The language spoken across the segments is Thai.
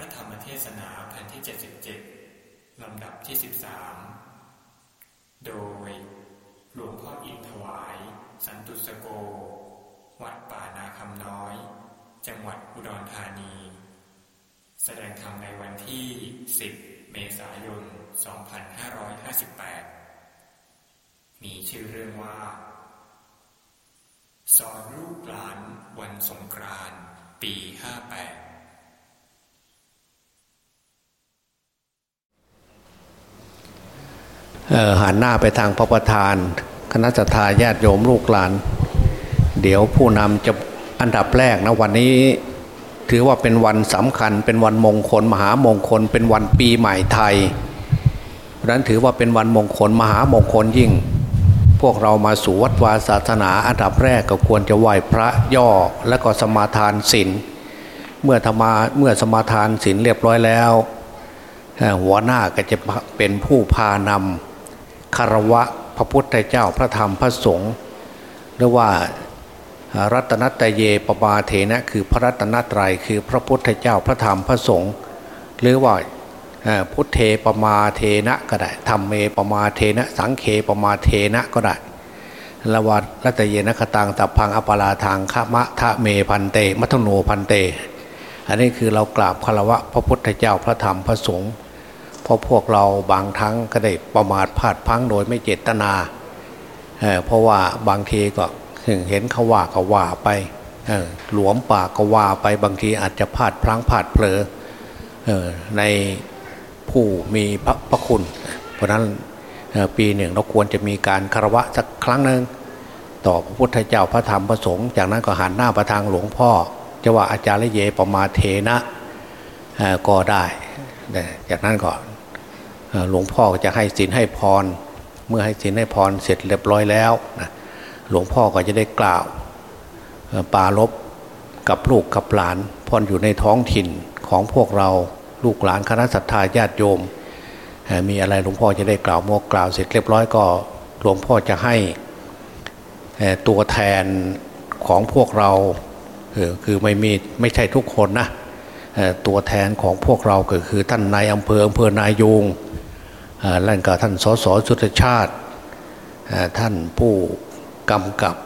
ระธรรมเทศนาแผ่นที่ 77 ลำดับที่ 13 โดยหลวงพ่ออินถวาย สันตุสโก วัดป่านาคำน้อย จังหวัดอุดรธานี แสดงธรรมในวันที่ 10 เมษายน 2558 มีชื่อเรื่องว่า สอนลูกหลานวันสงกรานต์ปี 58 เอ่อ หันหน้าไปทางพระประธาน คณะทาญาติโยมลูกหลาน เดี๋ยวผู้นำจะอันดับแรกนะวันนี้ถือว่าเป็นวันสำคัญ เป็นวันมงคล มหามงคล เป็นวันปีใหม่ไทยเพราะนั้นถือว่าเป็นวันมงคล มหามงคลยิ่ง พวกเรามาสู่วัดวาศาสนาอันดับแรกก็ควรจะไหว้พระย่อและก็สมาทานศีลเมื่อธรรมาเมื่อสมาทานศีลเรียบร้อยแล้ว หัวหน้าก็จะเป็นผู้พานำ คารวะพระพุทธเจ้าพระธรรมพระสงฆ์หรือว่ารัตนัตเยปปาเถนะ คือพระรัตนตรัยคือพระพุทธเจ้าพระธรรมพระสงฆ์หรือว่าพุทเทปมาเทนะก็ได้ธรรมเมปมาเทนะ สังเคปมาเทนะก็ได้ละวัดรัตเยนะคตังตับพังอปลาทางขมะทะเมพันเต มัทโนพันเต อันนี้คือเรากราบคารวะพระพุทธเจ้าพระธรรมพระสงฆ์ ราะพวกเราบางครั้งก็ได้ประมาทพลาดพลั้งโดยไม่เจตนาเเพราะว่าบางทีก็เห็นเขาว่าก็ว่าไปหลวมปากก็ว่าไปบางทีอาจจะพลาดพลั้งพลาดเผลอในผู้มีพระพระคุณ เพราะนั้นปีหนึ่งเราควรจะมีการคารวะสักครั้งหนึ่งต่อพระพุทธเจ้าพระธรรมพระสงฆ์จากนั้นก็หันหน้าประทางหลวงพ่อจะว่าอาจารย์เยประมาเทนะก็ได้ จากนั้นก็เอ่อ หลวงพ่อจะให้ศีลให้พร เมื่อให้ศีลให้พรเสร็จเรียบร้อยแล้วนะหลวงพ่อก็จะได้กล่าวปรารบกับลูกกับหลานพรอยู่ในท้องถิ่นของพวกเราลูกหลานคณะศรัทธาญาติโยม มีอะไรหลวงพ่อจะได้กล่าวมกกล่าวเสร็จเรียบร้อยก็หลวงพ่อจะให้ตัวแทนของพวกเราคือไม่มีไม่ใช่ทุกคนนะตัวแทนของพวกเราก็คือท่านนายอำเภออำเภอนายยง เอ่อแล้วก็ท่านสสสุทธชาติ ท่านผู้กำกับ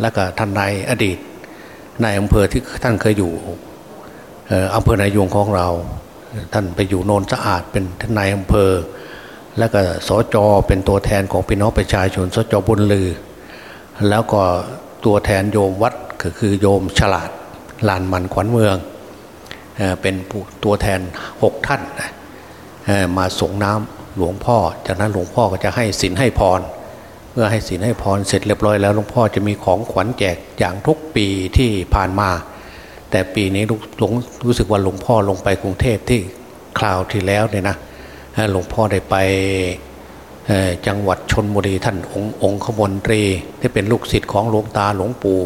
และก็ท่านนายอดีตนายอำเภอที่ท่านเคยอยู่อำเภอนายงของเรา ท่านไปอยู่โนนสะอาดเป็นท่านนายอำเภอ แล้วก็สจเป็นตัวแทนของพี่น้องประชาชนสจบุญลือ แล้วก็ตัวแทนโยมวัดก็คือโยมฉลาดลานมันขวัญเมืองเป็นตัวแทนหกท่านมาส่งน้ำ หลวงพ่อ จากนั้นหลวงพ่อก็จะให้ศีลให้พร เมื่อให้ศีลให้พรเสร็จเรียบร้อยแล้วหลวงพ่อจะมีของขวัญแจกอย่างทุกปีที่ผ่านมา แต่ปีนี้ลูกหลวงรู้สึกว่าหลวงพ่อลงไปกรุงเทพที่คราวที่แล้วเนี่ยนะหลวงพ่อได้ไปจังหวัดชนบุรีท่านองค์องค์ขมนตรีที่เป็นลูกศิษย์ของหลวงตาหลวงปู่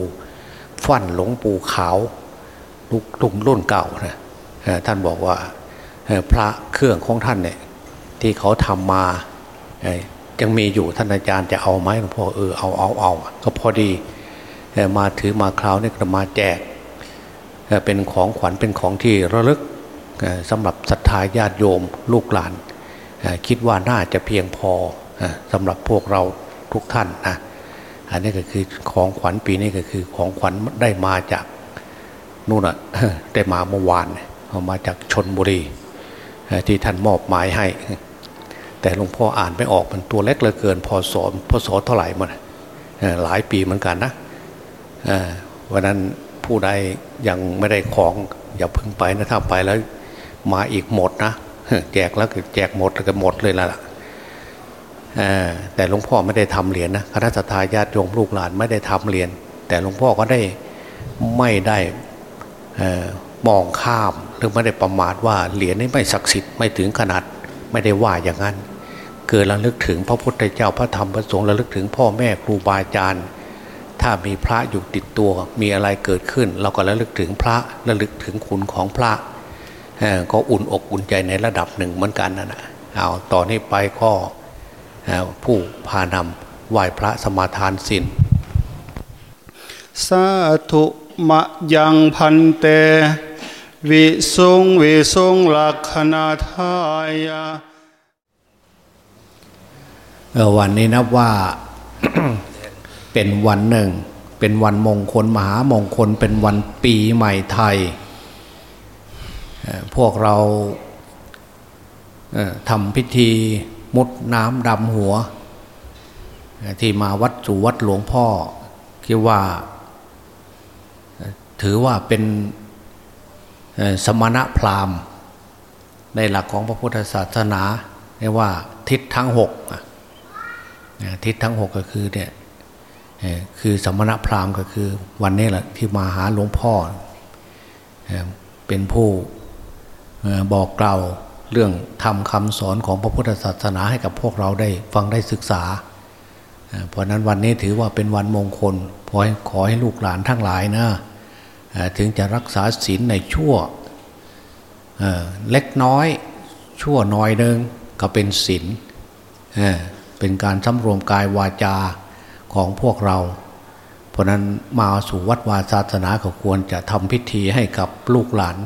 ฟั่นหลวงปู่ขาวลูกลุงรุ่นเก่านะท่านบอกว่าพระเครื่องของท่านเนี่ย ที่เขาทำมายังมีอยู่ท่านอาจารย์จะเอาไหมหลวงพ่อเออเอาเอาเอาก็พอดีมาถือมาคราวนี้ก็มาแจกเอ่อเป็นของขวัญเป็นของที่ระลึกสำหรับศรัทธาญาติโยมลูกหลานคิดว่าน่าจะเพียงพอสำหรับพวกเราทุกท่านนะอันนี้ก็คือของขวัญปีนี้ก็คือของขวัญได้มาจากนู่นอะได้มาเมื่อวาน เอามาจากชนบุรีที่ท่านมอบหมายให้ แต่หลวงพ่ออ่านไม่ออกมันตัวเล็กเหลือเกินพอสอนพอสอเท่าไหร่มันหลายปีเหมือนกันนะวันนั้นผู้ใดยังไม่ได้ของอย่าพิ่งไปนะถ้าไปแล้ว มาอีกหมดนะแจกแล้วก็แจกหมดแล้วก็หมดเลยละ่ะแต่หลวงพ่อไม่ได้ทำเหรียญนะคณะทาญาติโยมลูกหลานไม่ได้ทำเหรียญแต่หลวงพ่อก็ได้ไม่ได้อมองข้ามหรือไม่ได้ประมาทว่าเหรียญนี้ไม่ศักดิ์สิทธิ์ไม่ถึงขนาดไม่ได้ว่าอย่างนั้น เกิดระลึกถึงพระพุทธเจ้าพระธรรมพระสงฆ์ระลึกถึงพ่อแม่ครูบาอาจารย์ ถ้ามีพระอยู่ติดตัวมีอะไรเกิดขึ้น เราก็ระลึกถึงพระระลึกถึงคุณของพระก็อุ่นอกอุ่นใจในระดับหนึ่งเหมือนกันนะนะเอาต่อนนี้ไปก็เอ่อผู้พานำไหว้พระสมาทานศีลสาธุมะยังพันเต วิสุงวิสุงลักขณาทายา วันนี้นับว่าเป็นวันหนึ่ง เป็นวันมงคลมหามงคล เป็นวันปีใหม่ไทย พวกเราทำพิธีมุดน้ำดำหัว ที่มาวัดสู่วัดหลวงพ่อ คิดว่า ถือว่าเป็นสมณะพราหมณ์ ในหลักของพระพุทธศาสนาเรียกว่าทิศทั้งหก ทิศทั้งหกก็คือเนี่ยคือสมณะพราหมณ์ก็คือวันนี้แหละที่มาหาหลวงพ่อเป็นผู้บอกกล่าวเรื่องทำคำสอนของพระพุทธศาสนาให้กับพวกเราได้ฟังได้ศึกษา เพราะนั้นวันนี้ถือว่าเป็นวันมงคลขอให้ขอให้ลูกหลานทั้งหลายนะถึงจะรักษาศีลในชั่วเล็กน้อยชั่วน้อยหนึ่งก็เป็นศีล เป็นการสำรวมกายวาจาของพวกเรา เพราะนั้นมาสู่วัดวาศาสนาก็ควรจะทำพิธีให้กับลูกหลาน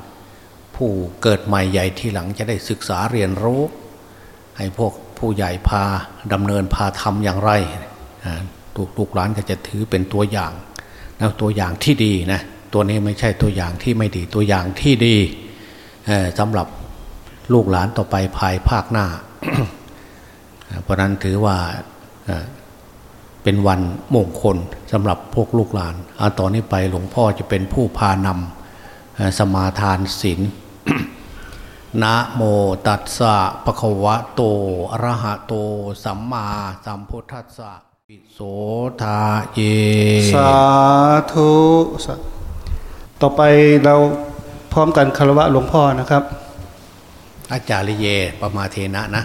ผู้เกิดใหม่ใหญ่ที่หลังจะได้ศึกษาเรียนรู้ ให้พวกผู้ใหญ่พาดำเนินพาทำอย่างไรลูกหลานก็จะถือเป็นตัวอย่างนะตัวอย่างที่ดีนะตัวนี้ไม่ใช่ตัวอย่างที่ไม่ดีตัวอย่างที่ดีสำหรับลูกหลานต่อไปภายภาคหน้า เพราะนั้นถือว่าเป็นวันมงคลสำหรับพวกลูกหลานอาตอนนี้ไปหลวงพ่อจะเป็นผู้พานำสมาทานศีลนะโมตัสสะปะคะวะโตอะระหะโต สัมมาสัมพุทธัสสะปิโสทาเย สาธุต่อไปเราพร้อมกันคารวะหลวงพ่อนะครับ อาจารย์เยปมาเทนะนะ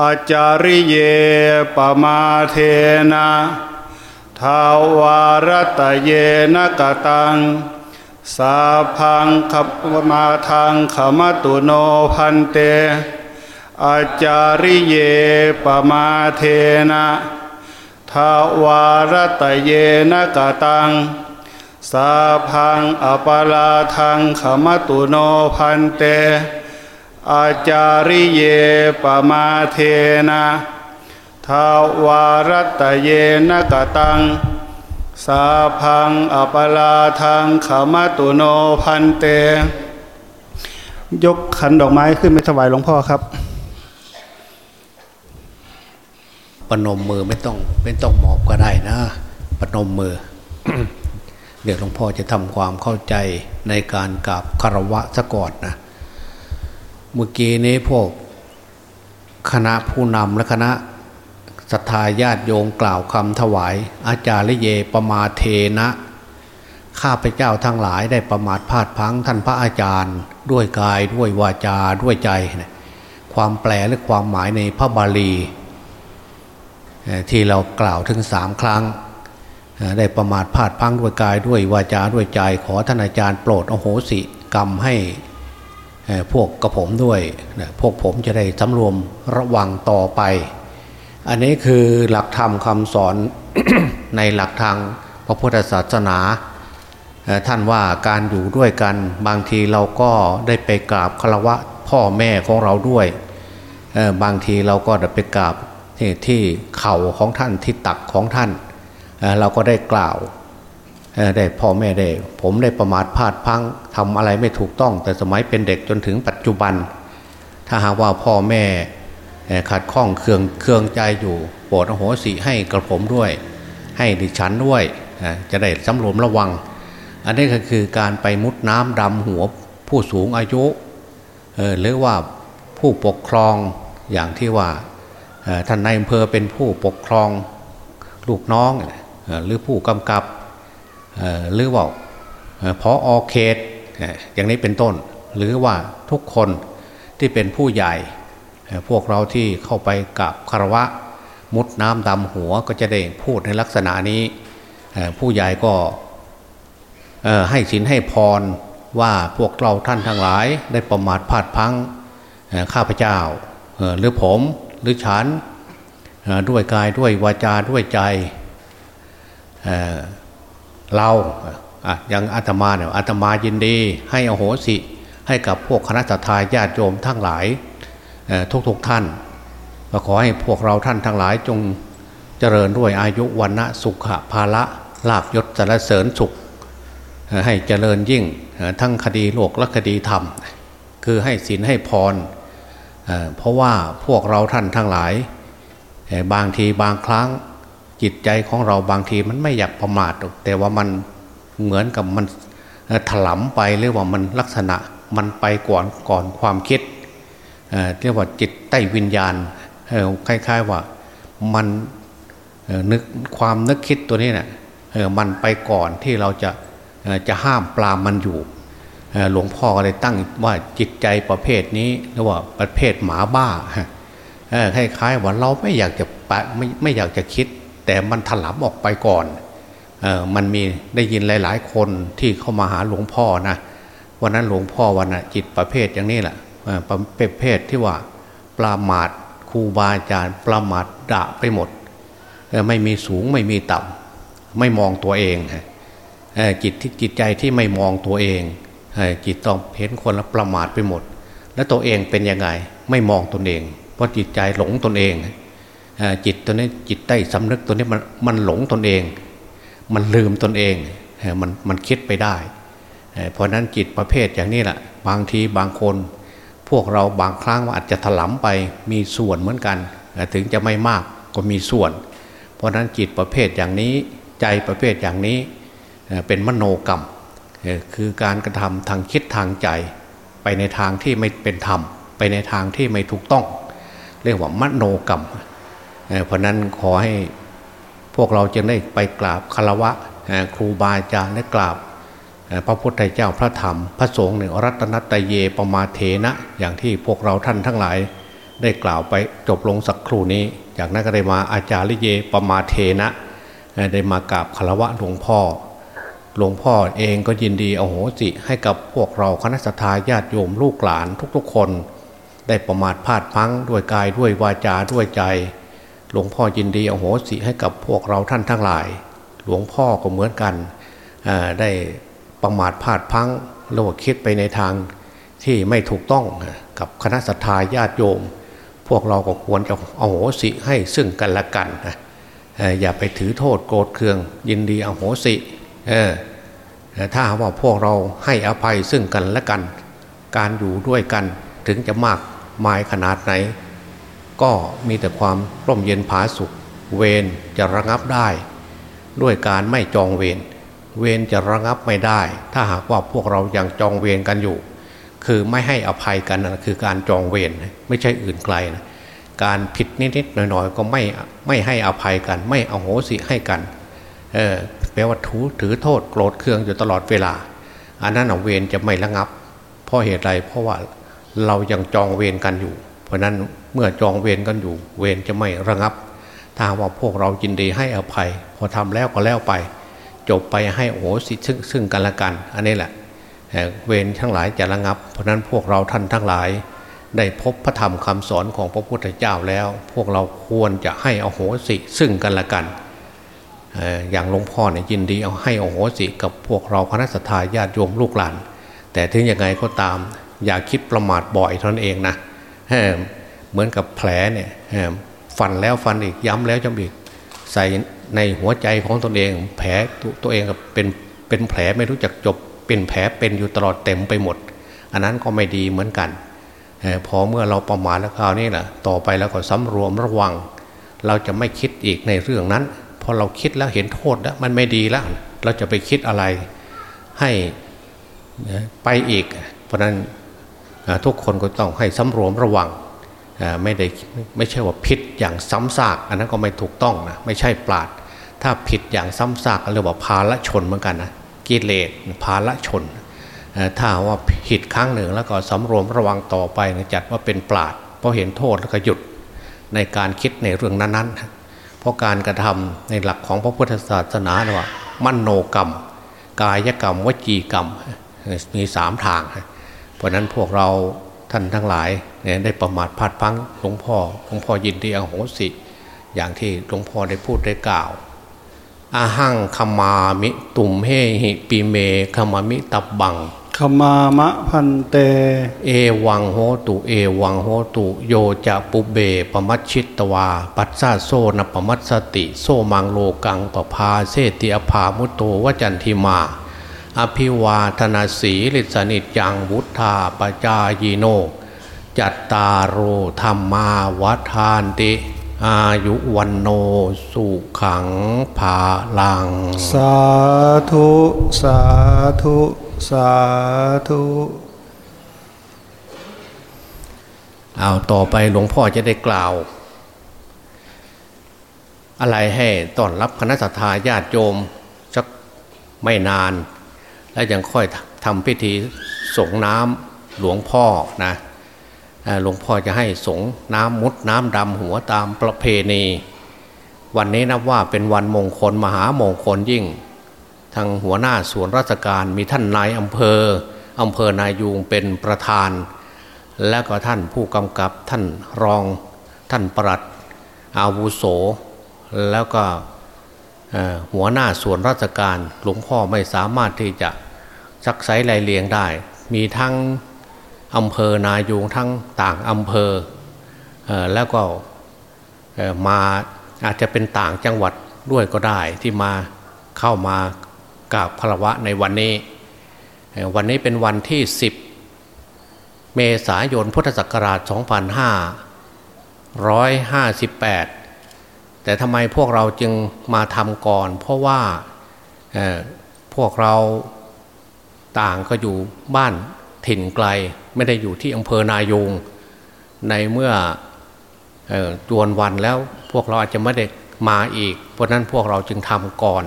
อาจาริเยปมาเทนะทาวารตเยนกตัง สาพังขปมาทางขมตุโนพันเต อาจาริเยปมาเทนะทาวารตเยนกตัง สาพังอปลาทางขมตุโนพันเต อาจาริเยปมาเทนะทาวารัตเยนกตัง สาพังอปลาทังขมตุโนพันเต ยกขันดอกไม้ขึ้นไปถวายหลวงพ่อครับ ปนมมือไม่ต้องไม่ต้องหมอบก็ได้นะ ปนมมือ เดี๋ยวหลวงพ่อจะทำความเข้าใจในการกราบคารวะสะกอดนะ เมื่อกี้นี้พวกคณะผู้นำและคณะศรัทธาญาติโยงกล่าวคำถวาย อาจารย์เยประมาเทนะ ข้าพเจ้าทั้งหลายได้ประมาทพลาดพังท่านพระอาจารย์ ด้วยกายด้วยวาจาด้วยใจ ความแปลและความหมายในพระบาลี ที่เรากล่าวถึงสามครั้ง ได้ประมาทพลาดพังด้วยกายด้วยวาจาด้วยใจ ขอท่านอาจารย์โปรดโอโหสิกรรมให้ พวกกระผมด้วยนะพวกผมจะได้สำรวมระวังต่อไป อันนี้คือหลักธรรมคำสอนในหลักทางพระพุทธศาสนาท่านว่าการอยู่ด้วยกันบางทีเราก็ได้ไปกราบคารวะพ่อแม่ของเราด้วยบางทีเราก็ได้ไปกราบที่ที่เข่าของท่านที่ตักของท่าน เราก็ได้กล่าว ได้พ่อแม่ได้ ผมได้ประมาทพลาดพังทำอะไรไม่ถูกต้อง แต่สมัยเป็นเด็กจนถึงปัจจุบัน ถ้าหากว่าพ่อแม่ขัดข้องเครื่องเครื่องใจอยู่โปรดโหสิให้กระผมด้วย ให้ดิฉันด้วยจะได้สำรวมระวัง อันนี้ก็คือการไปมุดน้ำดำหัวผู้สูงอายุหรือว่าผู้ปกครองอย่างที่ว่าท่านนายอำเภอเป็นผู้ปกครองลูกน้องหรือผู้กำกับ หรือว่าพออเขตอย่างนี้เป็นต้น หรือว่าทุกคนที่เป็นผู้ใหญ่ พวกเราที่เข้าไปกับคารวะ มุดน้ำดำหัวก็จะได้พูดในลักษณะนี้ ผู้ใหญ่ก็ให้สินให้พรว่าพวกเราท่านทั้งหลายได้ประมาทพลาดพังข้าพเจ้าหรือผมหรือฉันด้วยกายด้วยวาจาด้วยใจ เราอย่างอาตมาเนี่ยอาตมายินดีให้อโหสิ ให้กับพวกคณะทาญาติโยมทั้งหลายทุกๆทท่านก็ขอให้พวกเราท่านทั้งหลายจงเจริญด้วยอายุวันนะสุขภาละลาบยศสรรเสริญสุข ให้เจริญยิ่งทั้งคดีโลกและคดีธรรม คือให้ศีลให้พรเพราะว่าพวกเราท่านทั้งหลายบางทีบางครั้ง จิตใจของเราบางทีมันไม่อยากประมาทแต่ว่ามันเหมือนกับมันถลำไปหรือว่ามันลักษณะมันไปก่อนก่อนความคิดเรียกว่าจิตใต้วิญญาณคล้ายๆว่ามันนึกความนึกคิดตัวนี้เนะ่ยมันไปก่อนที่เราจะจะห้ามปรามมันอยู่หลวงพ่อก็เลยตั้งว่าจิตใจประเภทนี้เรียกว่าประเภทหมาบ้าคล้ายๆว่าเราไม่อยากจะปะไม่ไม่อยากจะคิด แต่มันถลำออกไปก่อนออมันมีได้ยินหลาย ๆ คนที่เข้ามาหาหลวงพ่อนะวันนั้นหลวงพ่อวันนะจิตประเภทอย่างนี้แหละประเภทที่ว่าปลาหมาดครูบาอาจารย์ปลาหมาดด่าไปหมดไม่มีสูงไม่มีต่ำไม่มองตัวเองจิตที่จิตใจที่ไม่มองตัวเองจิตต้องเห็นคนแล้วประมาทไปหมด แล้วตัวเองเป็นยังไงไม่มองตนเอง เพราะจิตใจหลงตนเอง จิตตัวนี้จิตใต้สำนึกตัวนี้มันมันหลงตนเอง มันลืมตนเองมันมันคิดไปได้ เพราะนั้นจิตประเภทอย่างนี้แหละบางทีบางคน พวกเราบางครั้งอาจจะถลำไปมีส่วนเหมือนกัน ถึงจะไม่มากก็มีส่วน เพราะนั้นจิตประเภทอย่างนี้ใจประเภทอย่างนี้เป็นมโนกรรมคือการกระทำทางคิดทางใจ ไปในทางที่ไม่เป็นธรรม ไปในทางที่ไม่ถูกต้อง เรียกว่ามโนกรรม เพราะนั้นขอให้พวกเราจะได้ไปกราบคารวะครูบาอาจารย์และกราบพระพุทธเจ้าพระธรรม พระสงฆ์หนึ่งรัตนตเยปมาเทนะ อย่างที่พวกเราท่านทั้งหลาย ได้กล่าวไปจบลงสักครู่นี้ จากนั้นก็ได้มาอาจารย์เยปมาเทนะได้มากราบคารวะหลวงพ่อ หลวงพ่อเองก็ยินดีเอโหสิให้กับพวกเราคณะสัตยาญาติโยมลูกหลานทุกๆคน ได้ประมาทพลาดพังด้วยกายด้วยวาจาด้วยใจ หลวงพ่อยินดีอโหสิให้กับพวกเราท่านทั้งหลาย หลวงพ่อก็เหมือนกันได้ประมาทพลาดพังโลกคิดไปในทางที่ไม่ถูกต้องกับคณะสัตยาญาติโยม พวกเราก็ควรจะอโหสิให้ซึ่งกันและกันนะอย่าไปถือโทษโกรธเคือง ยินดีอโหสิถ้าว่าพวกเราให้อภัยซึ่งกันและกัน การอยู่ด้วยกันถึงจะมากมายขนาดไหน ก็มีแต่ความร่มเย็นผาสุข เวรจะระงับได้ ด้วยการไม่จองเวรเวรจะระงับไม่ได้ ถ้าหากว่าพวกเรายัางจองเวรกันอยู่ คือไม่ให้อภัยกันนะคือการจองเวรไม่ใช่อื่นไกลนะการผิดนิดๆหน่อยๆ ก็ไม่ไม่ให้อภัยกัน ไม่เอโหสิให้กันเออแปลว่าถูถือโทษโกรธเคืองอยู่ตลอดเวลา อันนั้นเวรจะไม่ระงับ เพราะเหตุไรเพราะว่าเรายังจองเวรกันอยู่ ราะนั้นเมื่อจองเวรกันอยู่ เวรจะไม่ระงับ ถ้าว่าพวกเรายินดีให้อภัย พอทำแล้วก็แล้วไป จบไปให้โอ้โหสิซึ่งซึ่งกันและกัน อันนี้แหละเวรทั้งหลายจะระงับ เพราะนั้นพวกเราท่านทั้งหลาย ได้พบพระธรรมคำสอนของพระพุทธเจ้าแล้ว พวกเราควรจะให้อโหสิซึ่งกันและกันอย่างหลวงพ่อเนี่ยยินดีเอาให้อโหสิกับพวกเราคณะสัตยาญาติโยมลูกหลาน แต่ถึงยังไงก็ตาม อย่าคิดประมาทบ่อยเท่านั้นเองนะ เหมือนกับแผลเนี่ยฟันแล้วฟันอีกย้ำแล้วย้ำอีก ใส่ในหัวใจของตนเอง แผลตัวเองเป็นเป็นแผลไม่รู้จักจบ เป็นแผลเป็นอยู่ตลอดเต็มไปหมด อันนั้นก็ไม่ดีเหมือนกันพอเมื่อเราประมาทแล้วคราวนี้แหละต่อไปแล้วก็สำรวมระวัง เราจะไม่คิดอีกในเรื่องนั้นพอเราคิดแล้วเห็นโทษแล้วมันไม่ดีแล้ว เราจะไปคิดอะไรให้ไปอีก เพราะนั้น ทุกคนก็ต้องให้สำรวมระวังไม่ได้ไม่ใช่ว่าผิดอย่างซ้ำซาก อันนั้นก็ไม่ถูกต้องนะไม่ใช่ปราดถ้าผิดอย่างซ้ำซากเรียกว่าพาละชนเหมือนกันนะกิเลสภาละชน ถ้าว่าผิดครั้งหนึ่งแล้วก็สำรวมระวังต่อไปจัดว่าเป็นปราดเพราะเห็นโทษแล้วก็หยุดในการคิดในเรื่องนั้นๆ เพราะการกระทำในหลักของพระพุทธศาสนาเนี่ยว่ามโนกรรม กายกรรมวจีกรรมมีสามทาง เพราะนั้นพวกเราท่านทั้งหลายเนี่ยได้ประมาทพลาดพังหลวงพ่อหลวงพ่อยินดีอโหสิ อย่างที่หลวงพ่อได้พูดได้กล่าวอาหังขมามิตุมเฮหิปีเมขมามิตับบังขมามะพันเต เอวังโหตุเอวังโหตุโยจะปุเบปมัชชิตตวา ปัสสาโซนปมัสสติ โซมังโลกังปภาเสติอภามุตโตวจันทิมา อภิวาธนาสีลิสนิจยังวุธาปจายโน จัตตารโอธรรมาวัฏานติ อายุวันโนสุขังภาลัง สาธุ สาธุ สาธุ เอาต่อไปหลวงพ่อจะได้กล่าว อะไรให้ต้อนรับคณะสัตยาญาติโยมสักไม่นาน แล้วยังค่อยทำพิธีส่งน้ำหลวงพ่อนะหลวงพ่อจะให้สงน้ำมุดน้ำดำหัวตามประเพณี วันนี้นับว่าเป็นวันมงคลมหามงคลยิ่ง ทางหัวหน้าส่วนราชการมีท่านนายอำเภออำเภอนายูงเป็นประธาน และก็ท่านผู้กำกับท่านรองท่านปลัดอาวุโส แล้วก็หัวหน้าส่วนราชการหลวงพ่อไม่สามารถที่จะ ซักไซไลเลียงได้ มีทั้งอำเภอนายูงทั้งต่างอำเภอแล้วก็มาอาจจะเป็นต่างจังหวัดด้วยก็ได้ที่มาเข้ามากราบพระวะในวันนี้ วันนี้เป็นวันที่ 10 เมษายนพุทธศักราช 2558 แต่ทำไมพวกเราจึงมาทำก่อน เพราะว่าพวกเรา ต่างก็อยู่บ้านถิ่นไกลไม่ได้อยู่ที่อำเภอนายงในเมื่อจวนวันแล้วพวกเราอาจจะไม่ได้มาอีก เพราะนั้นพวกเราจึงทำก่อน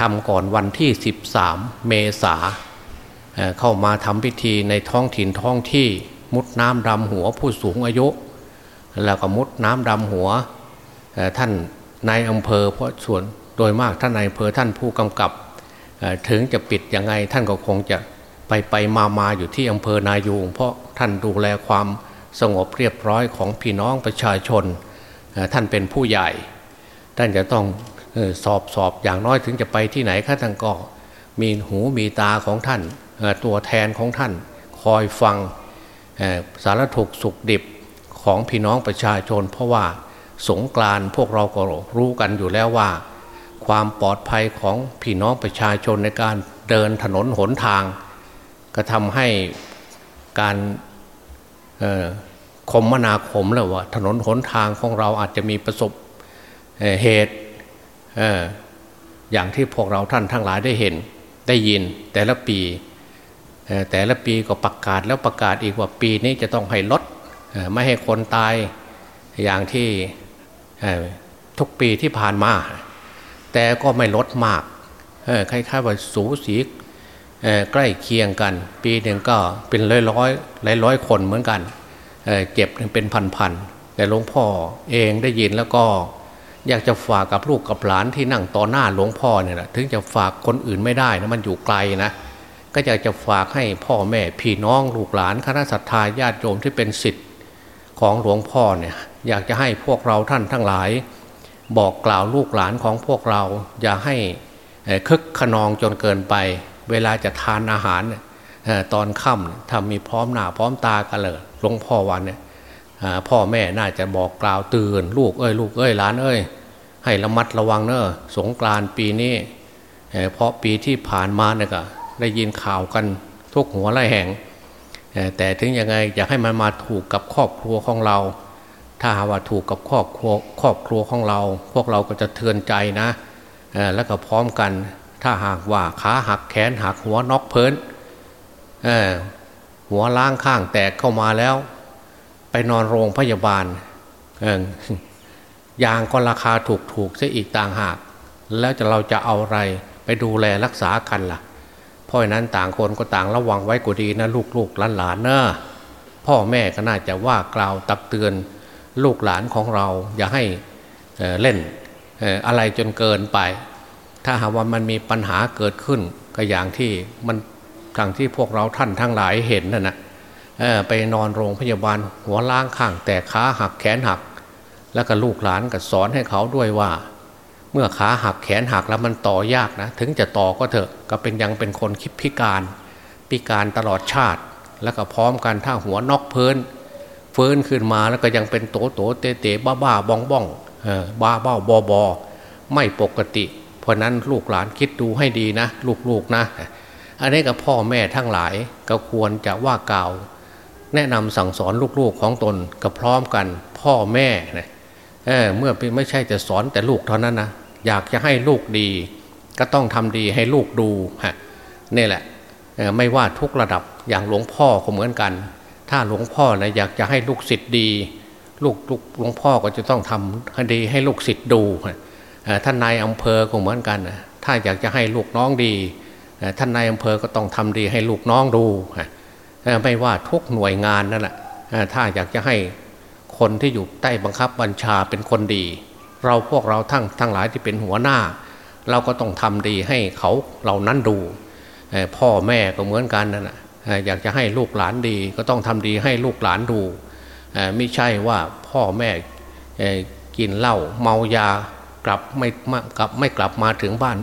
ทำก่อนวันที่ 13 เมษาเข้ามาทำพิธีในท้องถิ่นท้องที่มุดน้ำดำหัวผู้สูงอายุ แล้วก็มุดน้ำดำหัวท่านนายอำเภอเพราะส่วนโดยมากท่านนายอำเภอท่านผู้กำกับ ถึงจะปิดยังไงท่านก็คงจะไปไปมามาอยู่ที่อำเภอนายูงเพราะท่านดูแลความสงบเรียบร้อยของพี่น้องประชาชน ท่านเป็นผู้ใหญ่ ท่านจะต้องสอบสอบอย่างน้อยถึงจะไปที่ไหนข้าท่านก็มีหูมีตาของท่านตัวแทนของท่านคอยฟังสารถุกสุขดิบของพี่น้องประชาชน เพราะว่าสงกรานพวกเราก็รู้กันอยู่แล้วว่า ความปลอดภัยของพี่น้องประชาชนในการเดินถนนหนทาง ก็ทำให้การคมนาคมแล้วว่าถนนหนทางของเราอาจจะมีประสบเเหตุอย่างที่พวกเราท่านทั้งหลายได้เห็นได้ยินแต่ละปีแต่ละปีก็ประกาศแล้วประกาศอีกว่าปีนี้จะต้องให้ลดไม่ให้คนตายอย่างที่ทุกปีที่ผ่านมา แต่ก็ไม่ลดมากคล้ายๆว่าสูสีใกล้เคียงกัน ปีหนึ่งก็เป็นร้อยร้อยหลายร้อยคนเหมือนกันเเจ็บเป็นพันๆแต่หลวงพ่อเองได้ยินแล้วก็อยากจะฝากกับลูกกับหลานที่นั่งต่อหน้าหลวงพ่อเนี่ยนะถึงจะฝากคนอื่นไม่ได้นะมันอยู่ไกลนะก็อยากจะฝากให้พ่อแม่พี่น้องลูกหลานคณะสัตยาญาติโยมที่เป็นสิทธิ์ของหลวงพ่อเนี่ยอยากจะให้พวกเราท่านทั้งหลาย บอกกล่าวลูกหลานของพวกเรา อย่าให้คึกขนองจนเกินไป เวลาจะทานอาหารตอนค่ำทำมีพร้อมหน้าพร้อมตากันเลยหลวงพ่อวันเนี่ยพ่อแม่น่าจะบอกกล่าวเตือนลูกเอ้ยลูกเอ้ยหลานเอ้ยให้ระมัดระวังเนอะสงกรานปีนี้เพราะปีที่ผ่านมาเนี่ยก็ได้ยินข่าวกันทุกหัวไล่แห่ง แต่ถึงยังไงอยากให้มันมาถูกกับครอบครัวของเรา ถ้าหาว่าถูกกับครอบครัวครอบครัวของเรา พวกเราก็จะเทือนใจนะแล้วก็พร้อมกันถ้าหากว่าขาหักแขนหักหัวนอกเพินหัวล้างข้างแตกเข้ามาแล้ว ไปนอนโรงพยาบาลยางก็ราคาถูกถูกซะอีกต่างหาก แล้วจะเราจะเอาอะไรไปดูแลรักษากันละ่ะราะนั้นต่างคนก็ต่างระวังไว้ก็ดีนะลูกๆหลานๆเนะพ่อแม่ก็น่าจะว่ากล่าวตักเตือน ลูกหลานของเรา อย่าให้เเล่นอะไรจนเกินไป ถ้าหากว่ามันมีปัญหาเกิดขึ้นก็อย่างที่มันทางที่พวกเราท่านทั้งหลายเห็นนะนะไปนอนโรงพยาบาลหัวล้างข้างแต่ขาหักแขนหัก แล้วก็ลูกหลานก็สอนให้เขาด้วยว่า เมื่อขาหักแขนหักแล้วมันต่อยากนะ ถึงจะต่อก็เถอะก็เป็นยังเป็นคนคิดพิการ พิการตลอดชาติ แล้วก็พร้อมกันถ้าหัวนอกเพลิน ฟินขึ้นมาแล้วก็ยังเป็นโตโตเตเตบ้าบ้าบองบ้องบ้าเบ้าบอบอไม่ปกติ เพราะนั้นลูกหลานคิดดูให้ดีนะ ลูกๆนะ อันนี้กับพ่อแม่ทั้งหลายก็ควรจะว่ากล่าว แนะนำสั่งสอนลูกๆของตนก็พร้อมกัน พ่อแม่นะเเมื่อไม่ใช่จะสอนแต่ลูกเท่านั้นนะอยากจะให้ลูกดี ก็ต้องทำดีให้ลูกดูฮะนี่แหละไม่ว่าทุกระดับอย่างหลวงพ่อก็เหมือนกัน ถ้าหลวงพ่อนะอยากจะให้ลูกศิษย์ดี ลูกลูกหลวงพ่อก็จะต้องทำคดีให้ลูกศิษย์ดูท่านนายอำเภอก็เหมือนกันถ้าอยากจะให้ลูกน้องดีท่านนายอำเภอก็ต้องทำดีให้ลูกน้องดูไม่ว่าทุกหน่วยงานนั่นแหละถ้าอยากจะให้คนที่อยู่ใต้บังคับบัญชาเป็นคนดี เราพวกเราทั้งทั้งหลายที่เป็นหัวหน้า เราก็ต้องทำดีให้เขาเหล่านั้นดูพ่อแม่ก็เหมือนกันนั่นแหละ อยากจะให้ลูกหลานดีก็ต้องทำดีให้ลูกหลานดูไม่ใช่ว่าพ่อแม่กินเหล้าเมายากลับไม่กลับไม่กลับมาถึงบ้าน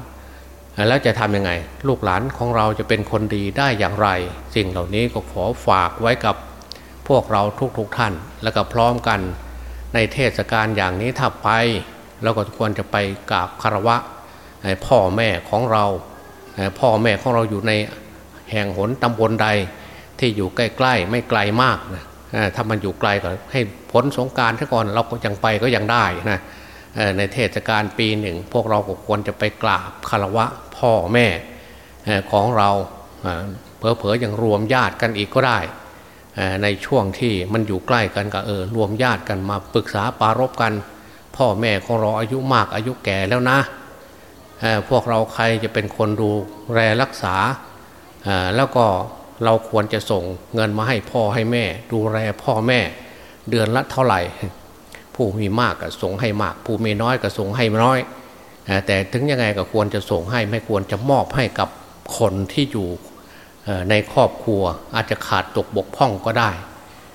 แล้วจะทำยังไง ลูกหลานของเราจะเป็นคนดีได้อย่างไร สิ่งเหล่านี้ก็ขอฝากไว้กับพวกเราทุกๆทท่าน แล้วก็พร้อมกันในเทศกาลอย่างนี้ถ้าไปเราก็ควรจะไปกราบคารวะพ่อแม่ของเรา พ่อแม่ของเราอยู่ใน แห่งหนตำบลใดที่อยู่ใกล้ๆ ไม่ไกลมากนะถ้ามันอยู่ไกลก็ให้พ้นสงการซะก่อนเราก็ยังไปก็ยังได้นะในเทศกาลปีหนึ่ง พวกเราก็ควรจะไปกราบคารวะพ่อแม่ของเราเผลอๆยังรวมญาติกันอีกก็ได้ ในช่วงที่มันอยู่ใกล้กันก็เออรวมญาติกันมาปรึกษาปารบกัน พ่อแม่ของเราอายุมากอายุแก่แล้วนะพวกเราใครจะเป็นคนดูแลรักษา แล้วก็เราควรจะส่งเงินมาให้พ่อให้แม่ ดูแลพ่อแม่ เดือนละเท่าไหร่ ผู้มีมากก็ส่งให้มาก ผู้มีน้อยก็ส่งให้น้อย แต่ถึงยังไงก็ควรจะส่งให้ไม่ควรจะมอบให้กับคนที่อยู่ในครอบครัวอาจจะขาดตกบกพร่องก็ได้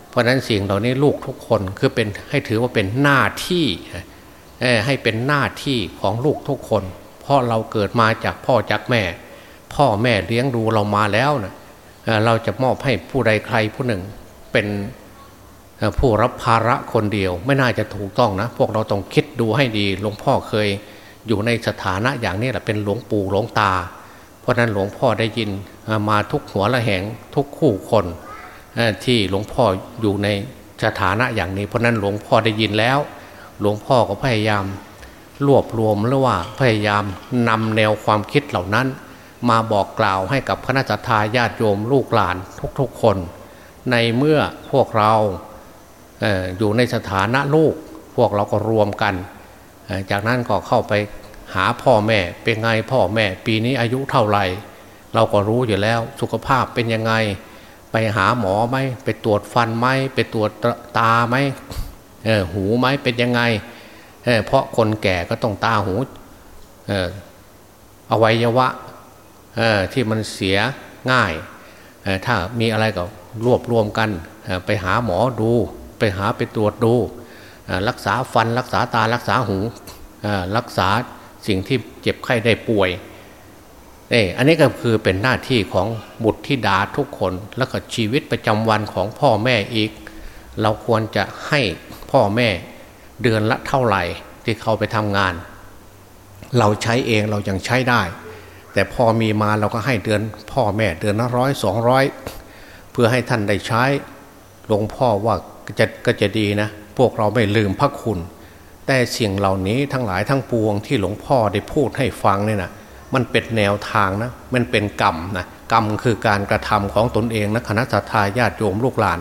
เพราะฉะนั้นสิ่งเหล่านี้ลูกทุกคนคือเป็นให้ถือว่าเป็นหน้าที่ให้เป็นหน้าที่ของลูกทุกคน เพราะเราเกิดมาจากพ่อจากแม่ พ่อแม่เลี้ยงดูเรามาแล้วนะเราจะมอบให้ผู้ใดใครผู้หนึ่งเป็นผู้รับภาระคนเดียว ไม่น่าจะถูกต้องนะ พวกเราต้องคิดดูให้ดีหลวงพ่อเคยอยู่ในสถานะอย่างนี้แหละเป็นหลวงปู่หลวงตา เพราะนั้นหลวงพ่อได้ยินมาทุกหัวละแหงทุกคู่คนที่หลวงพ่ออยู่ในสถานะอย่างนี้ เพราะนั้นหลวงพ่อได้ยินแล้ว หลวงพ่อก็พยายามรวบรวมหรือว่าพยายามนำแนวความคิดเหล่านั้น มาบอกกล่าวให้กับคณะทาญาติโยมลูกหลานทุกๆคน ในเมื่อพวกเราอยู่ในสถานะลูก พวกเราก็รวมกัน จากนั้นก็เข้าไปหาพ่อแม่เป็นไงพ่อแม่ ปีนี้อายุเท่าไหร่เราก็รู้อยู่แล้วสุขภาพเป็นยังไง ไปหาหมอไหมไปตรวจฟันไหมไปตรวจตาไหมเออหูไหมเป็นยังไงเเพราะคนแก่ก็ต้องตาหูเอออวัยวะ ที่มันเสียง่าย ถ้ามีอะไรก็รวบรวมกันไปหาหมอดู ไปหาไปตรวจดู รักษาฟันรักษาตารักษาหูรักษาสิ่งที่เจ็บไข้ได้ป่วยเอออันนี้ก็คือเป็นหน้าที่ของบุตรธิดาทุกคน แล้วก็ชีวิตประจำวันของพ่อแม่อีก เราควรจะให้พ่อแม่เดือนละเท่าไหร่ที่เขาไปทำงาน เราใช้เองเรายังใช้ได้ แต่พอมีมาเราก็ให้เดือน พ่อแม่เดือนละร้อยสองร้อยเพื่อให้ท่านได้ใช้หลวงพ่อว่าจะก็จะดีนะ พวกเราไม่ลืมพระคุณ แต่สิ่งเหล่านี้ทั้งหลายทั้งปวงที่หลวงพ่อได้พูดให้ฟังเนี่ยนะมันเป็นแนวทางนะ มันเป็นกรรมนะกรรมคือการกระทำของตนเองนะคณะทาญาติโยมลูกหลาน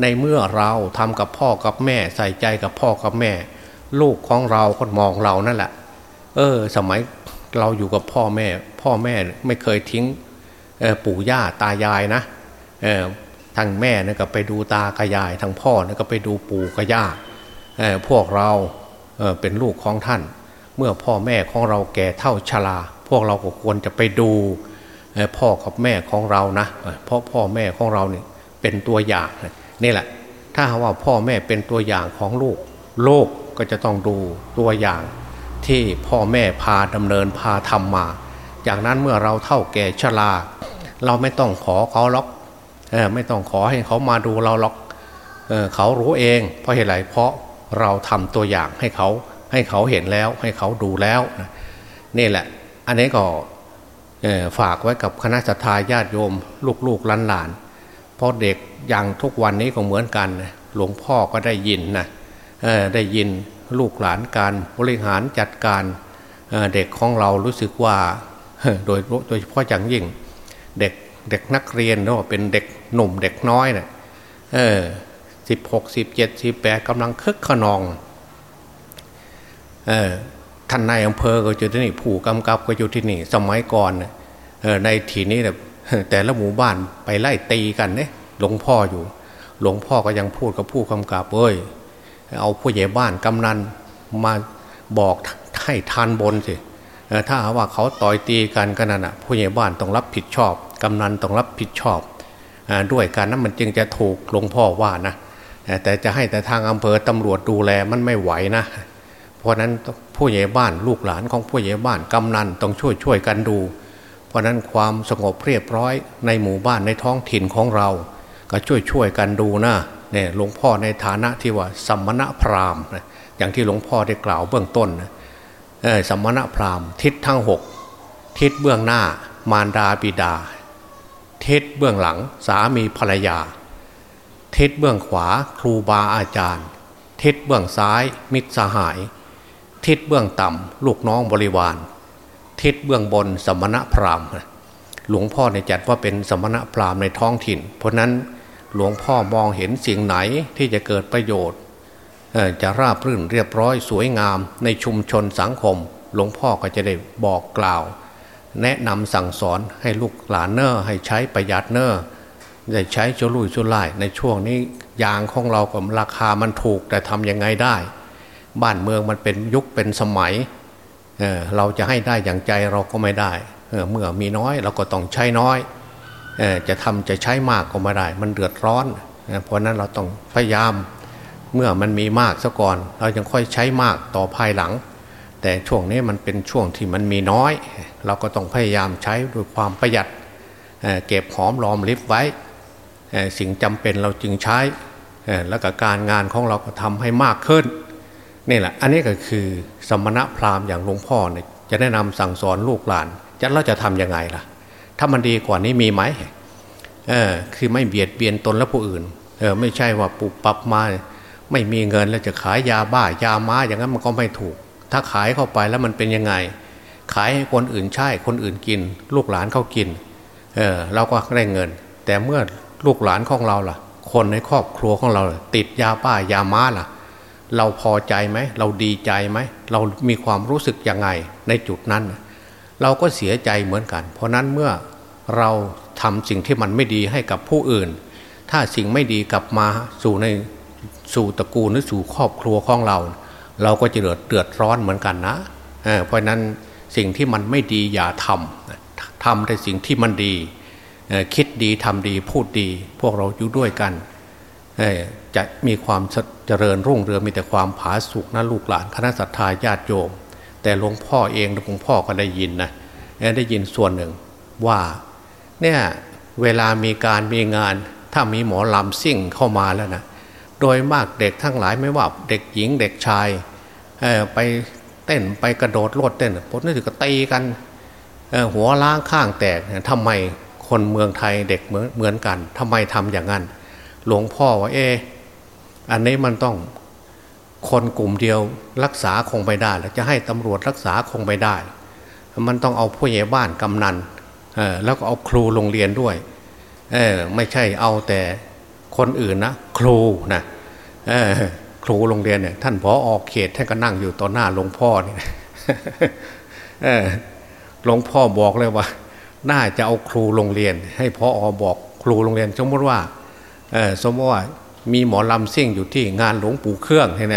ในเมื่อเราทำกับพ่อกับแม่ใส่ใจกับพ่อกับแม่ ลูกของเราคนมองเรานั่นแหละ เออ สมัย เราอยู่กับพ่อแม่ พ่อแม่ไม่เคยทิ้งปู่ย่าตายายนะทางแม่นี่ก็ไปดูตากายายทางพ่อนี่ก็ไปดูปู่กับย่าพวกเราเป็นลูกของท่าน เมื่อพ่อแม่ของเราแก่เท่าชราพวกเราก็ควรจะไปดูพ่อกับแม่ของเรานะเพราะพ่อแม่ของเราเนี่ยเป็นตัวอย่างนี่แหละ ถ้าว่าพ่อแม่เป็นตัวอย่างของลูก โลกก็จะต้องดูตัวอย่าง ที่พ่อแม่พาดำเนินพาทำมา จากนั้นเมื่อเราเท่าแก่ชรา เราไม่ต้องขอเขาล็อกไม่ต้องขอให้เขามาดูเราล็อกเเขารู้เอง เพราะเหตุไรเพราะเราทำตัวอย่างให้เขาให้เขาเห็นแล้วให้เขาดูแล้วนี่แหละ อันนี้ก็ฝากไว้กับคณะสัตยาติโยม ลูกๆหลานๆเพราะเด็กอย่างทุกวันนี้ก็เหมือนกัน หลวงพ่อก็ได้ยินนะได้ยิน ลูกหลานการบริหารจัดการเด็กของเรารู้สึกว่าโดยโดยเฉพาะอย่างยิ่ง เด็กเด็กนักเรียนเนาะเป็นเด็กหนุ่มเด็กน้อยเนะี่ยเออสิบหกสิบเจ็ดสิบแปดกำลังคึกขนองเออท่านนายอำเภอก็อยู่ที่นี่ผู้กำกับก็อยู่ที่นี่ สมัยก่อนเออในทีนี้แบบแต่ละหมู่บ้านไปไล่ตีกันเนี่ยหลวงพ่ออยู่ หลวงพ่อก็ยังพูดกับผู้กำกับเอ้ย เอาผู้ใหญ่บ้านกำนันมาบอกให้ทานบนสิถ้าว่าเขาต่อยตีกันกันนั่นผู้ใหญ่บ้านต้องรับผิดชอบ กำนันต้องรับผิดชอบด้วยการนั้นมันจึงจะถูกหลวงพ่อว่านะแต่จะให้แต่ทางอำเภอตำรวจดูแลมันไม่ไหวนะ เพราะนั้นผู้ใหญ่บ้านลูกหลานของผู้ใหญ่บ้านกำนันต้องช่วยช่วยกันดู เพราะนั้นความสงบเรียบร้อยในหมู่บ้านในท้องถิ่นของเรา ก็ช่วยช่วยกันดูนะ เนี่ยหลวงพ่อในฐานะที่ว่าสัมมณพราหมณ์อย่างที่หลวงพ่อได้กล่าวเบื้องต้นนะสัมมณพราหมณ์ ทิศทั้งหกทิศเบื้องหน้ามารดาบิดา ทิศเบื้องหลังสามีภรรยา ทิศเบื้องขวาครูบาอาจารย์ ทิศเบื้องซ้าย มิตรสหาย ทิศเบื้องต่ำลูกน้องบริวาร ทิศเบื้องบนสมณพราหมณ์ หลวงพ่อในจัดว่าเป็นสมณพราหมณ์ในท้องถิ่น เพราะนั้น หลวงพ่อมองเห็นสิ่งไหนที่จะเกิดประโยชน์จะราบรื่นเรียบร้อยสวยงามในชุมชนสังคม หลวงพ่อก็จะได้บอกกล่าว แนะนำสั่งสอนให้ลูกหลานเน้อให้ใช้ประหยัดเน้อได้ใช้สุรุ่ยสุร่ายในช่วงนี้ยางของเรากับราคามันถูกแต่ทำยังไงได้ บ้านเมืองมันเป็นยุคเป็นสมัยเเราจะให้ได้อย่างใจเราก็ไม่ได้เเมื่อมีน้อยเราก็ต้องใช้น้อย จะทำจะใช้มากก็ไม่ได้ มันเดือดร้อน เพราะนั้นเราต้องพยายามเมื่อมันมีมากซะก่อน เรายังค่อยใช้มากต่อภายหลัง แต่ช่วงนี้มันเป็นช่วงที่มันมีน้อย เราก็ต้องพยายามใช้ด้วยความประหยัดเก็บหอมรอมริบไว้สิ่งจำเป็นเราจึงใช้แล้วก็การงานของเราก็ทำให้มากขึ้นนี่แหละ อันนี้ก็คือสมณะพราหมณ์อย่างหลวงพ่อเนี่ยจะแนะนำสั่งสอนลูกหลานจะเราจะทํำยังไงล่ะ ถ้ามันดีกว่านี้มีไหมเออคือไม่เบียดเบียนตนและผู้อื่นเออไม่ใช่ว่าปุบปับมา ไม่มีเงินแล้วจะขายยาบ้ายาม้าอย่างนั้นมันก็ไม่ถูก ถ้าขายเข้าไปแล้วมันเป็นยังไง ขายให้คนอื่นใช้คนอื่นกิน ลูกหลานเขากินเออเราก็ได้เงิน แต่เมื่อลูกหลานของเราล่ะ คนในครอบครัวของเรา ติดยาป้ายาม้าล่ะ เราพอใจไหมเราดีใจไหมเรามีความรู้สึกยังไงในจุดนั้น เราก็เสียใจเหมือนกัน เพราะนั้นเมื่อเราทำสิ่งที่มันไม่ดีให้กับผู้อื่น ถ้าสิ่งไม่ดีกลับมาสู่ในสู่ตระกูลหรือสู่ครอบครัวของเรา เราก็จะเดือดเดือดร้อนเหมือนกันนะเเพราะนั้นสิ่งที่มันไม่ดีอย่าทำทำแต่สิ่งที่มันดีคิดดีทำดีพูดดี พวกเราอยู่ด้วยกันจะมีความเจริญรุ่งเรืองมีแต่ความผาสุกนะลูกหลานคณะสัตยาญาติโยม แต่หลวงพ่อเองหลวงพ่อก็ได้ยินนะได้ยินส่วนหนึ่งว่าเนี่ยเวลามีการมีงาน ถ้ามีหมอลำซิ่งเข้ามาแล้วนะโดยมากเด็กทั้งหลายไม่ว่าเด็กหญิงเด็กชายไปเต้นไปกระโดดโลดเต้นพดนึกถึงก็ตีกันหัวล้างข้างแตกทำไมคนเมืองไทยเด็กเหมือนเหมือนกันทำไมทำอย่างนั้น หลวงพ่อว่าเออันนี้มันต้อง คนกลุ่มเดียวรักษาคงไม่ได้แล้วจะให้ตำรวจรักษาคงไม่ได้ มันต้องเอาผู้ใหญ่บ้านกำนันแล้วก็เอาครูโรงเรียนด้วยไม่ใช่เอาแต่คนอื่นนะครูนะครูโรงเรียนเนี่ยท่านพอออกเขตท่านก็นั่งอยู่ต่อหน้าหลวงพ่อเนี่ยหลวงพ่อบอกเลยว่า น่าจะเอาครูโรงเรียน ให้พออบอกครูโรงเรียน สมมติว่าสมมติว่า มีหมอลำเสี่ยงอยู่ที่งานหลวงปู่เครื่องใช่ไหม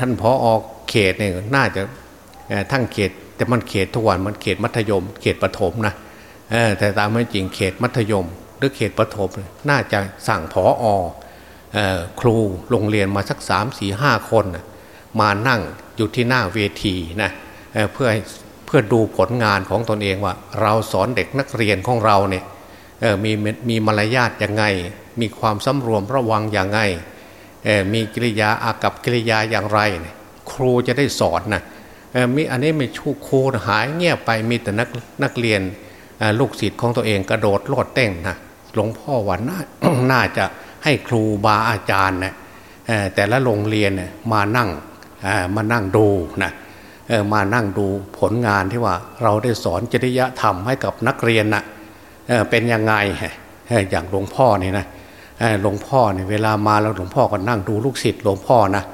ท่านพออเขตเนี่ยน่าจะทั้งเขตแต่มันเขตทุกวันมันเขตมัธยม เขตประถมนะแต่ตามไม่จริงเขตมัธยม หรือเขตประถมน่าจะสั่งพออครูโรงเรียนมาสักสามสี่ห้าคนมานั่งอยู่ที่หน้าเวทีนะเพื่อเพื่อดูผลงานของตนเองว่า เราสอนเด็กนักเรียนของเราเนี่ยมีมีมารยาทยังไง มีความสำรวมระวังอย่างไงมีกิริยาอากับกิริยาอย่างไร ครูจะได้สอนนะมีอันนี้ไม่ชูครูหายเงียบไปมีแต่นักนักเรียนลูกศิษย์ของตัวเองกระโดดโลดเต้นนะหลวงพ่อวันน่าน่าจะให้ครูบาอาจารย์นะแต่ละโรงเรียนมานั่งมานั่งดูนะมานั่งดูผลงานที่ว่าเราได้สอนจริยธรรมให้กับนักเรียนนะเป็นยังไงอย่างหลวงพ่อนี่นะ หลวงพ่อเนี่ยเวลามาแล้วหลวงพ่อก็นั่งดูลูกศิษย์หลวงพ่อนะ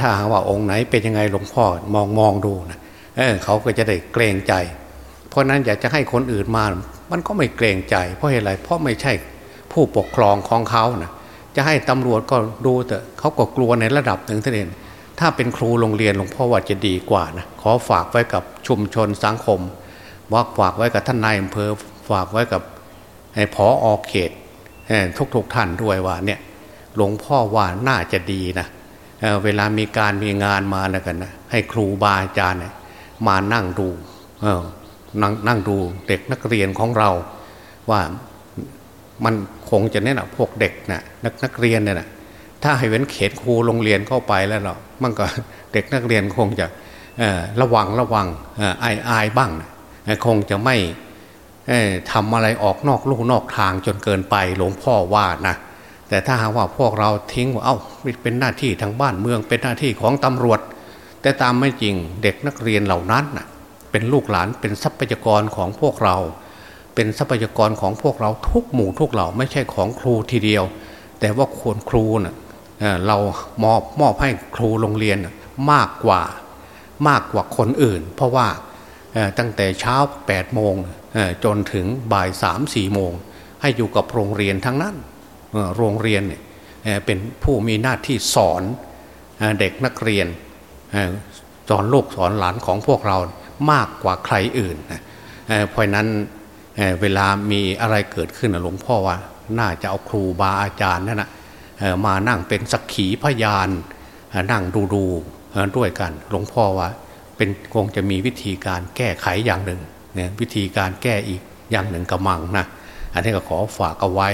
ถ้าหากว่าองค์ไหนเป็นยังไงหลวงพ่อมองมองดูนะเเขาก็จะได้เกรงใจ เพราะนั้นอยากจะให้คนอื่นมา มันก็ไม่เกรงใจ เพราะอะไรเพราะไม่ใช่ผู้ปกครองของเขานะจะให้ตำรวจก็ดูแต่เขาก็กลัวในระดับหนึ่งเท่านั้นถ้าเป็นครูโรงเรียนหลวงพ่อว่าจะดีกว่านะขอฝากไว้กับชุมชนสังคมว่าฝากไว้กับท่านนายอำเภอฝากไว้กับพออเขต ทุกๆทท่านด้วยว่าเนี่ยหลวงพ่อว่าน่าจะดีนะเเวลามีการมีงานมาแล้วกันนะให้ครูบาอาจารย์มานั่งดูนั่งนั่งดูเด็กนักเรียนของเรา ว่ามันคงจะเนี่ยนะพวกเด็กนะนักนักเรียนเนี่ยนะถ้าให้เว้นเขตครูโรงเรียนเข้าไปแล้วเนาะมันก็เด็กนักเรียนคงจะระวังระวังอายอายบ้างคงจะไม่ ทำอะไรออกนอกลูกนอกทางจนเกินไปหลวงพ่อว่านะแต่ถ้าหากว่าพวกเราทิ้งว่าเอา้าเป็นหน้าที่ทางบ้านเมืองเป็นหน้าที่ของตำรวจ แต่ตามไม่จริงเด็กนักเรียนเหล่านั้นนะเป็นลูกหลานเป็นทรัพยากรของพวกเรา เป็นทรัพยากรของพวกเราทุกหมู่ทุกเหล่าไม่ใช่ของครูทีเดียว แต่ว่าควรครูนะ่ะเรามอบมอบให้ครูโรงเรียนมากกว่ามากกว่าคนอื่น เพราะว่าตั้งแต่เช้า8โมง จนถึงบ่ายสามสี่โมง ให้อยู่กับโรงเรียนทั้งนั้นโรงเรียนเป็นผู้มีหน้าที่สอนเด็กนักเรียนสอนลูกสอนหลานของพวกเรามากกว่าใครอื่นเพราะนั้นเวลามีอะไรเกิดขึ้นหลวงพ่อว่า น่าจะเอาครูบาอาจารย์นั่นนะมานั่งเป็นสักขีพยานนั่งดูดูด้วยกัน หลวงพ่อว่า เป็นคงจะมีวิธีการแก้ไขอย่างหนึ่ง เนี่ยวิธีการแก้อีกอย่างหนึ่งกระมังนะอันนี้ก็ขอฝากเอาไว้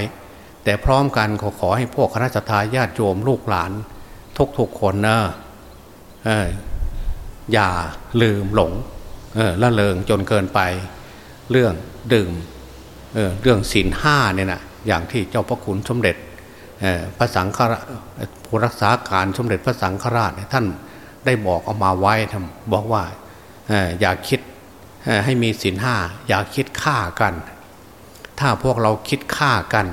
แต่พร้อมกันขอขอให้พวกคณะทาญาติโยมลูกหลาน ทุกๆคนนะอย่าลืมหลงละเลงจนเกินไปเรื่องดื่มเเรื่องศีลห้าเนี่ยนะอย่างที่เจ้าพระคุณสมเด็จพระสังฆราชผู้รักษาการสมเด็จพระสังฆราชท่านได้บอกเอามาไว้ทำบอกว่าอย่าคิด ให้มีศีลห้าอย่าคิดฆ่ากัน ถ้าพวกเราคิดฆ่ากัน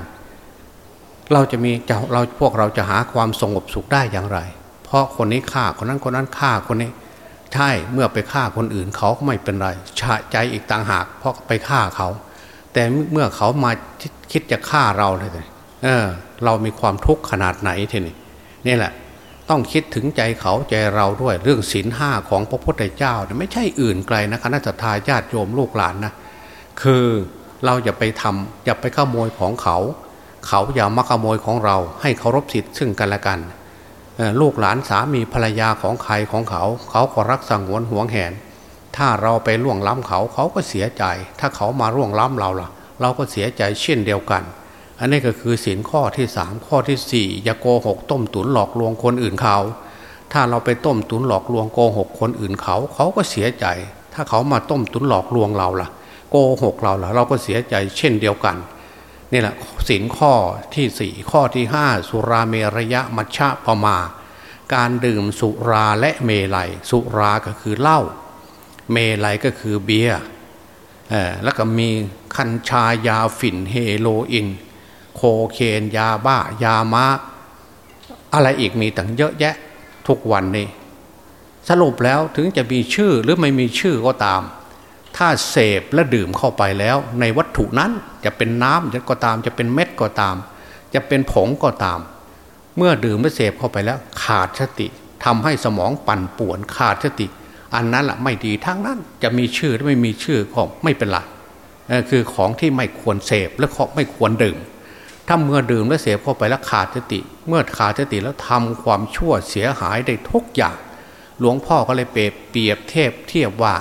เราจะมีจะเราพวกเราจะหาความสงบสุขได้อย่างไร เพราะคนนี้ฆ่าคนนั้นคนนั้นฆ่าคนนี้ ใช่เมื่อไปฆ่าคนอื่นเขาก็ไม่เป็นไรชะใจอีกต่างหาก เพราะไปฆ่าเขา แต่เมื่อเขามาคิดจะฆ่าเราเลยเออ เรามีความทุกข์ขนาดไหนทีนี้นี่แหละ ต้องคิดถึงใจเขาใจเราด้วยเรื่องศีลห้าของพระพุทธเจ้าไม่ใช่อื่นไกลนะคณะทาญาติโยมลูกหลานนะคือเราอย่าไปทำอย่าไปขโมยของเขา เขาอย่ามาขโมยของเรา ให้เคารพสิทธิ์ซึ่งกันและกันลูกหลานสามีภรรยาของใครของเขา เขาก็รักสังวนห่วงแหน ถ้าเราไปล่วงล้ำเขาเขาก็เสียใจ ถ้าเขามาล่วงล้ำเราล่ะ เราก็เสียใจเช่นเดียวกัน อันนี้ก็คือศีลข้อที่สามข้อที่สี่อย่าโกหกต้มตุ๋นหลอกลวงคนอื่นเขา ถ้าเราไปต้มตุ๋นหลอกลวงโกหกคนอื่นเขา เขาก็เสียใจ ถ้าเขามาต้มตุ๋นหลอกลวงเราล่ะ โกหกเราล่ะ เราก็เสียใจเช่นเดียวกันนี่แหละศีลข้อที่สี่ข้อที่ห้าสุราเมรยะมัชฌะปมา การดื่มสุราและเมลัย สุราก็คือเหล้าเมลัยก็คือเบียร์แล้วก็มีคัญชายาฝิ่นเฮโรอีน โคเคนยาบ้ายามาอะไรอีกมีตั้งเยอะแยะทุกวันนี้ สรุปแล้วถึงจะมีชื่อหรือไม่มีชื่อก็ตาม ถ้าเสพและดื่มเข้าไปแล้ว ในวัตถุนั้นจะเป็นน้ำก็ตามจะเป็นเม็ดก็ตาม จะเป็นผงก็ตาม เมื่อดื่มและเสพเข้าไปแล้ว ขาดสติทำให้สมองปั่นป่วนขาดสติ อันนั้นแหละไม่ดีทั้งนั้นจะมีชื่อหรือไม่มีชื่อก็ไม่เป็นไรคือของที่ไม่ควรเสพและไม่ควรดื่ม ถ้าเมื่อดื่มและเสพเข้าไปแล้วขาดสติ เมื่อขาดสติแล้วทำความชั่วเสียหายได้ทุกอย่าง หลวงพ่อก็เลยเปรียบเทียบเทียบว่า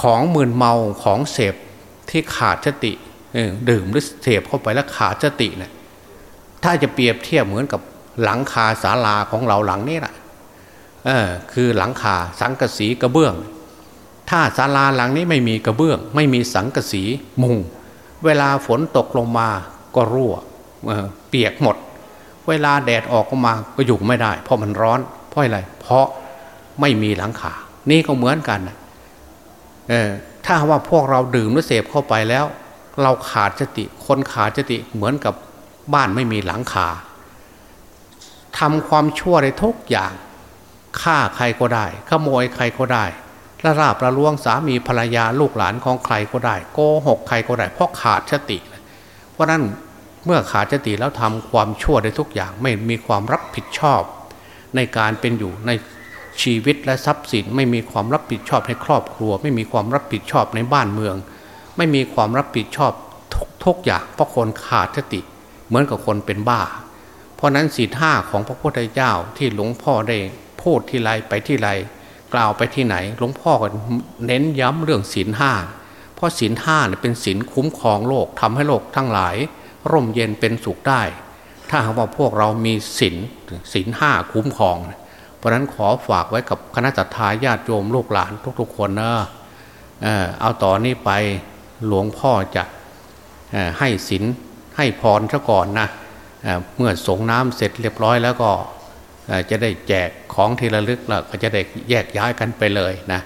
ของมืนเมาของเสพที่ขาดสติดื่มหรือเสพเข้าไปแล้วขาดสติเนะี่ยถ้าจะเปรียบเทียบเหมือนกับหลังคาศาลาของเราหลังนี้แหละเออคือหลังคาสังกสีกระเบื้อง ถ้าศาลาหลังนี้ไม่มีกระเบื้อง ไม่มีสังกสีมุง เวลาฝนตกลงมา ก็รั่วเปียกหมด เวลาแดดออกมาก็อยู่ไม่ได้ เพราะมันร้อน เพราะอะไร เพราะไม่มีหลังคา นี่ก็เหมือนกันถ้าว่าพวกเราดื่มหรือเสพเข้าไปแล้ว เราขาดสติ คนขาดสติเหมือนกับบ้านไม่มีหลังคาทำความชั่วในทุกอย่างฆ่าใครก็ได้ ขโมยใครก็ได้ละราบละลวงสามีภรรยาลูกหลานของใครก็ได้ โกหกใครก็ได้ เพราะขาดสติเราะนั้นเมื่อขาดสติแล้วทำความชั่วในทุกอย่างไม่มีความรับผิดชอบ ในการเป็นอยู่ในชีวิตและทรัพย์สิน ไม่มีความรับผิดชอบในครอบครัว ไม่มีความรับผิดชอบในบ้านเมือง ไม่มีความรับผิดชอบทุกทุกอย่างเพราะคนขาดสติ เหมือนกับคนเป็นบ้า เพราะนั้นศีลห้าของพระพุทธเจ้าที่หลวงพ่อได้พูดที่ไรไปที่ไรกล่าวไปที่ไหน หลวงพ่อก็เน้นย้ำเรื่องศีลห้า เพราะศีลห้าเป็นศีลคุ้มครองโลกทำให้โลกทั้งหลาย ร่มเย็นเป็นสุขได้ ถ้าหากว่าพวกเรามีศีลศีลห้าคุ้มครอง เพราะนั้นขอฝากไว้กับคณะทาญาติโยมลูกหลานทุกๆคนนะเออเอาต่อนนี้ไปหลวงพ่อจะให้ศีลให้พรซะก่อนนะเมื่อสงน้ำเสร็จเรียบร้อยแล้วก็จะได้แจกของที่ระลึกแล้วก็จะได้แยกย้ายกันไปเลยนะ